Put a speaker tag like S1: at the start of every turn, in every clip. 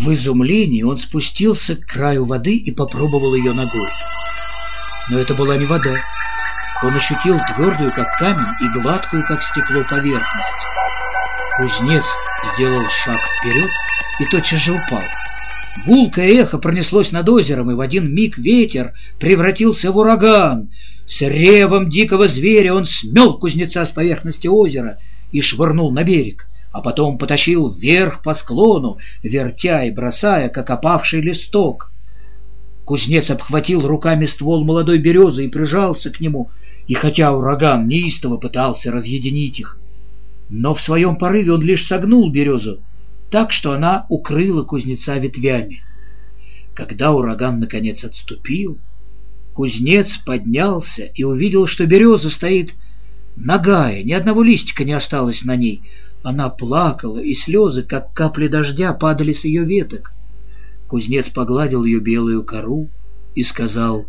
S1: В изумлении он спустился к краю воды и попробовал ее ногой. Но это была не вода. Он ощутил твердую, как камень, и гладкую, как стекло, поверхность. Кузнец сделал шаг вперед и тотчас же упал. Гулкое эхо пронеслось над озером, и в один миг ветер превратился в ураган. С ревом дикого зверя он смел кузнеца с поверхности озера и швырнул на берег, а потом потащил вверх по склону, вертя и бросая, как опавший листок. Кузнец обхватил руками ствол молодой березы и прижался к нему, и хотя ураган неистово пытался разъединить их, но в своем порыве он лишь согнул березу, так что она укрыла кузнеца ветвями. Когда ураган наконец отступил, кузнец поднялся и увидел, что береза стоит нагая, ни одного листика не осталось на ней. Она плакала, и слезы, как капли дождя, падали с ее веток. Кузнец погладил ее белую кору и сказал,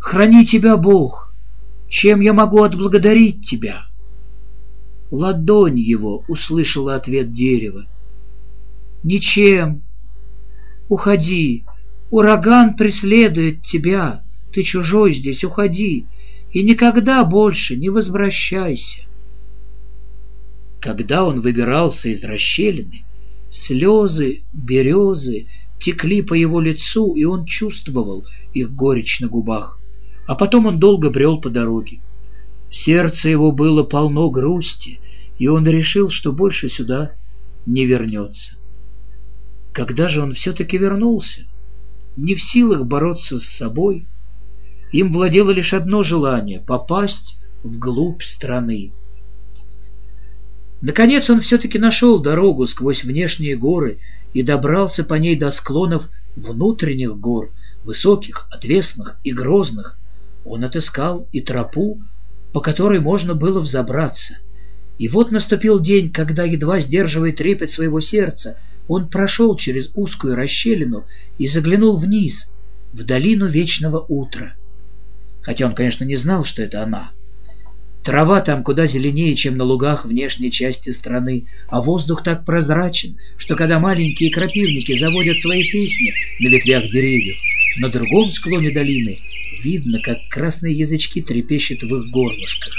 S1: «Храни тебя Бог! Чем я могу отблагодарить тебя?» Ладонь его услышала ответ дерева. «Ничем. Уходи. Ураган преследует тебя. Ты чужой здесь, уходи. И никогда больше не возвращайся». Когда он выбирался из расщелины, слезы, березы текли по его лицу, и он чувствовал их горечь на губах. А потом он долго брел по дороге. Сердце его было полно грусти, и он решил, что больше сюда не вернется. Когда же он все-таки вернулся? Не в силах бороться с собой, им владело лишь одно желание — попасть вглубь страны. Наконец он все-таки нашел дорогу сквозь внешние горы и добрался по ней до склонов внутренних гор, высоких, отвесных и грозных. Он отыскал и тропу, по которой можно было взобраться. И вот наступил день, когда, едва сдерживая трепет своего сердца, он прошел через узкую расщелину и заглянул вниз, в долину вечного утра. Хотя он, конечно, не знал, что это она. Трава там куда зеленее, чем на лугах внешней части страны, а воздух так прозрачен, что когда маленькие крапивники заводят свои песни на ветвях деревьев, на другом склоне долины видно, как красные язычки трепещут в их горлышках.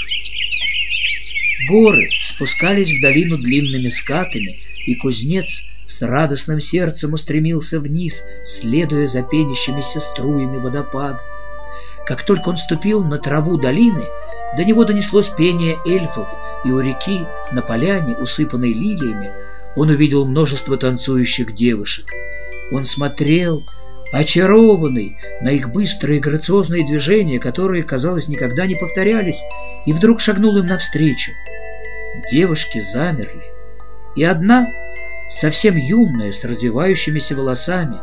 S1: Горы спускались в долину длинными скатами, и кузнец с радостным сердцем устремился вниз, следуя за пенящимися струями водопадов. Как только он ступил на траву долины, до него донеслось пение эльфов, и у реки, на поляне, усыпанной лилиями, он увидел множество танцующих девушек. Он смотрел, очарованный на их быстрые грациозные движения, которые, казалось, никогда не повторялись, и вдруг шагнул им навстречу. Девушки замерли, и одна, совсем юная, с развивающимися волосами,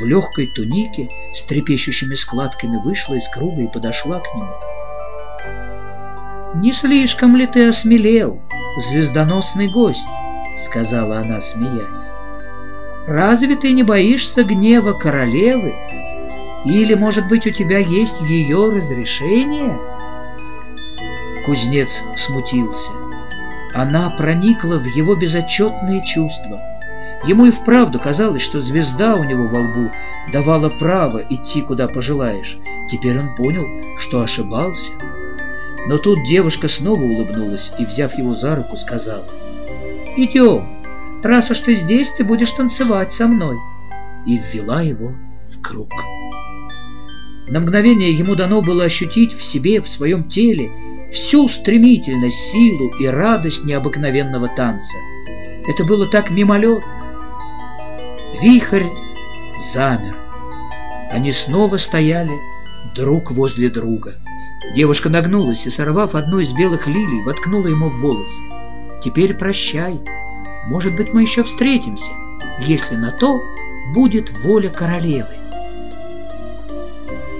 S1: в легкой тунике с трепещущими складками вышла из круга и подошла к нему. «Не слишком ли ты осмелел, звездоносный гость?» — сказала она, смеясь. «Разве ты не боишься гнева королевы? Или, может быть, у тебя есть ее разрешение?» Кузнец смутился. Она проникла в его безотчетные чувства. Ему и вправду казалось, что звезда у него во лбу давала право идти, куда пожелаешь. Теперь он понял, что ошибался. Но тут девушка снова улыбнулась и, взяв его за руку, сказала, «Идем, раз уж ты здесь, ты будешь танцевать со мной», и ввела его в круг. На мгновение ему дано было ощутить в себе, в своем теле, всю стремительность, силу и радость необыкновенного танца. Это было так мимолетно. Вихрь замер. Они снова стояли друг возле друга. Девушка нагнулась и, сорвав одну из белых лилий, воткнула ему в волосы. «Теперь прощай. Может быть, мы еще встретимся, если на то будет воля королевы».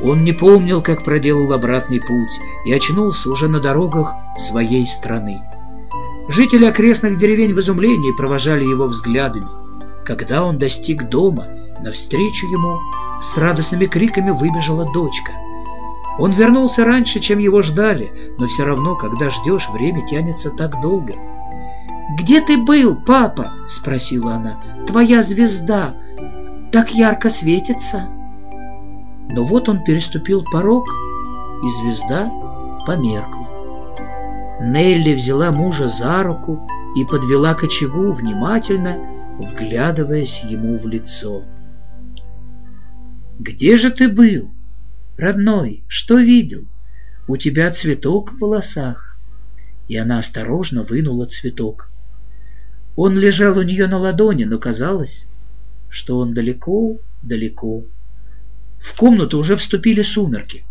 S1: Он не помнил, как проделал обратный путь, и очнулся уже на дорогах своей страны. Жители окрестных деревень в изумлении провожали его взглядами. Когда он достиг дома, навстречу ему с радостными криками выбежала дочка — он вернулся раньше, чем его ждали, но все равно, когда ждешь, время тянется так долго. «Где ты был, папа?» — спросила она. «Твоя звезда. так ярко светится. Но вот он переступил порог, и звезда померкла. Нелли взяла мужа за руку и подвела к очагу, внимательно вглядываясь ему в лицо. «Где же ты был, родной? Что видел? У тебя цветок в волосах». И она осторожно вынула цветок. Он лежал у нее на ладони, но казалось, что он далеко-далеко. В комнату уже вступили сумерки.